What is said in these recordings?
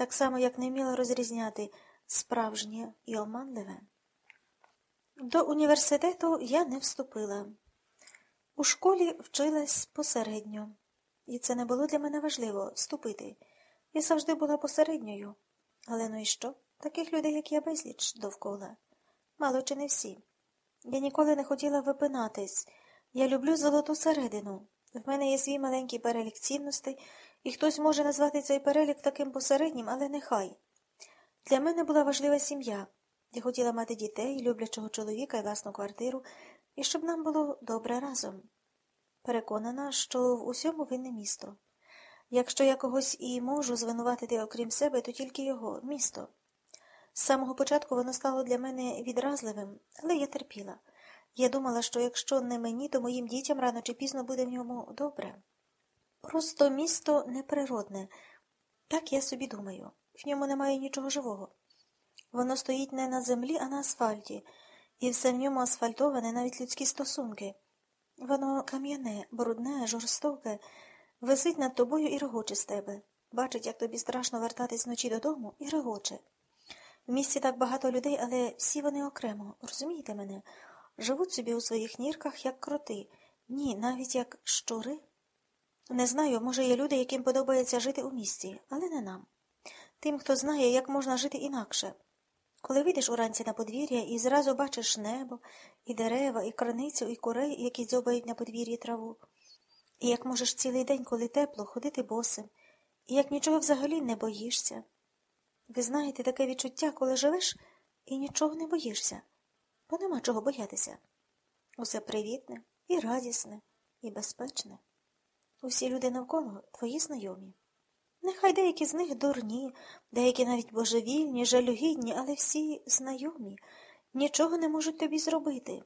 так само, як не вміла розрізняти справжнє і оманливе. До університету я не вступила. У школі вчилась посередньо, і це не було для мене важливо вступити. Я завжди була посередньою. Але ну і що? Таких людей, як я, безліч довкола. Мало чи не всі. Я ніколи не хотіла випинатись. Я люблю золоту середину. В мене є свій маленький перелік цінностей, і хтось може назвати цей перелік таким посереднім, але нехай. Для мене була важлива сім'я. Я хотіла мати дітей, люблячого чоловіка і власну квартиру, і щоб нам було добре разом. Переконана, що в усьому винне місто. Якщо я когось і можу звинуватити окрім себе, то тільки його місто. З самого початку воно стало для мене відразливим, але я терпіла. Я думала, що якщо не мені, то моїм дітям рано чи пізно буде в ньому добре. Просто місто неприродне, так я собі думаю. В ньому немає нічого живого. Воно стоїть не на землі, а на асфальті, і все в ньому асфальтоване, навіть людські стосунки. Воно кам'яне, брудне, жорстоке, висить над тобою і регоче з тебе. Бачить, як тобі страшно вертатись вночі додому, і регоче. В місті так багато людей, але всі вони окремо, розумієте мене, живуть собі у своїх нірках, як кроти, ні, навіть як щури. Не знаю, може, є люди, яким подобається жити у місті, але не нам. Тим, хто знає, як можна жити інакше. Коли вийдеш уранці на подвір'я і зразу бачиш небо, і дерева, і краницю, і курей, які дзьобають на подвір'ї траву, і як можеш цілий день, коли тепло, ходити босим, і як нічого взагалі не боїшся. Ви знаєте таке відчуття, коли живеш і нічого не боїшся, бо нема чого боятися. Усе привітне, і радісне, і безпечне. Усі люди навколо твої знайомі. Нехай деякі з них дурні, деякі навіть божевільні, жалюгідні, але всі знайомі, нічого не можуть тобі зробити.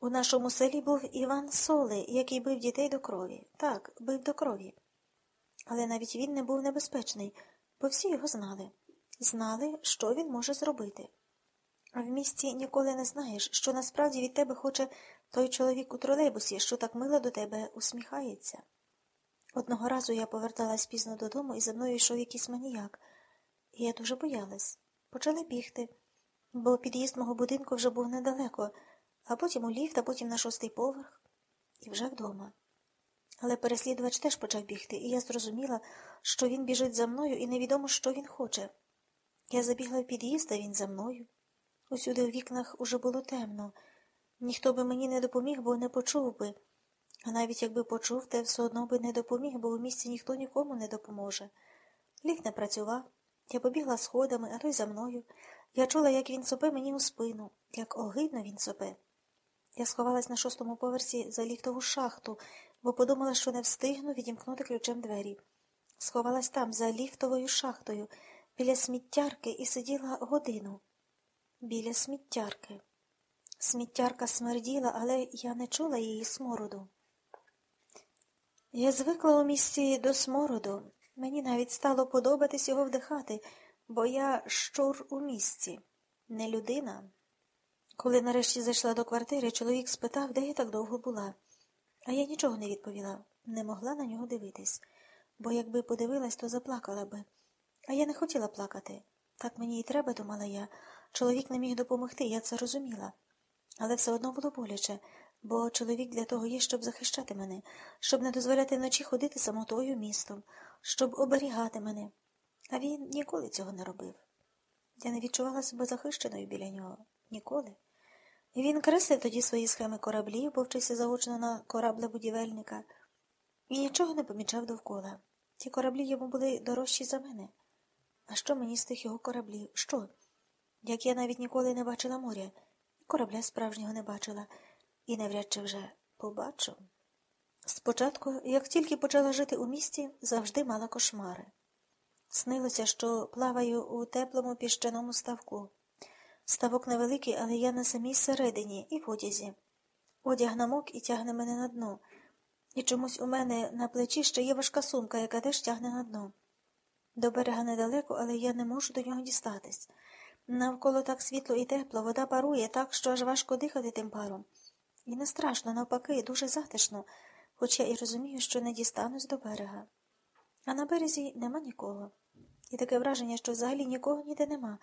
У нашому селі був Іван Соли, який бив дітей до крові. Так, бив до крові. Але навіть він не був небезпечний, бо всі його знали. Знали, що він може зробити. А в місті ніколи не знаєш, що насправді від тебе хоче той чоловік у тролейбусі, що так мило до тебе усміхається. Одного разу я поверталась пізно додому, і за мною йшов якийсь маніяк, і я дуже боялась. Почала бігти, бо під'їзд мого будинку вже був недалеко, а потім у ліфт, а потім на шостий поверх, і вже вдома. Але переслідувач теж почав бігти, і я зрозуміла, що він біжить за мною, і невідомо, що він хоче. Я забігла в під'їзд, а він за мною. Усюди у вікнах уже було темно. Ніхто би мені не допоміг, бо не почув би. А навіть якби почув, те все одно би не допоміг, бо у місті ніхто нікому не допоможе. Ліфт не працював. Я побігла сходами, а той за мною. Я чула, як він сопе мені у спину, як огидно він сопе. Я сховалась на шостому поверсі за ліфтову шахту, бо подумала, що не встигну відімкнути ключем двері. Сховалась там, за ліфтовою шахтою, біля сміттярки і сиділа годину. Біля сміттярки. Сміттярка смерділа, але я не чула її смороду. Я звикла у місті до смороду. Мені навіть стало подобатись його вдихати, бо я щур у місті, не людина. Коли нарешті зайшла до квартири, чоловік спитав, де я так довго була. А я нічого не відповіла, не могла на нього дивитись, бо якби подивилась, то заплакала би. А я не хотіла плакати. Так мені і треба, думала я. Чоловік не міг допомогти, я це розуміла. Але все одно було боляче, бо чоловік для того є, щоб захищати мене, щоб не дозволяти вночі ходити самотою містом, щоб оберігати мене. А він ніколи цього не робив. Я не відчувала себе захищеною біля нього ніколи. Він креслив тоді свої схеми кораблів, бо вчився заочно на кораблебудівельника, і нічого не помічав довкола. Ті кораблі йому були дорожчі за мене. А що мені з тих його кораблів? Що? Як я навіть ніколи не бачила моря, і корабля справжнього не бачила, і навряд чи вже побачу. Спочатку, як тільки почала жити у місті, завжди мала кошмари. Снилося, що плаваю у теплому піщаному ставку. Ставок невеликий, але я на самій середині і в одязі. Одяг намок і тягне мене на дно. І чомусь у мене на плечі ще є важка сумка, яка теж тягне на дно. До берега недалеко, але я не можу до нього дістатись. Навколо так світло і тепло, вода парує так, що аж важко дихати тим паром. І не страшно, навпаки, дуже затишно, хоч я і розумію, що не дістанусь до берега. А на березі нема нікого. І таке враження, що взагалі нікого ніде нема.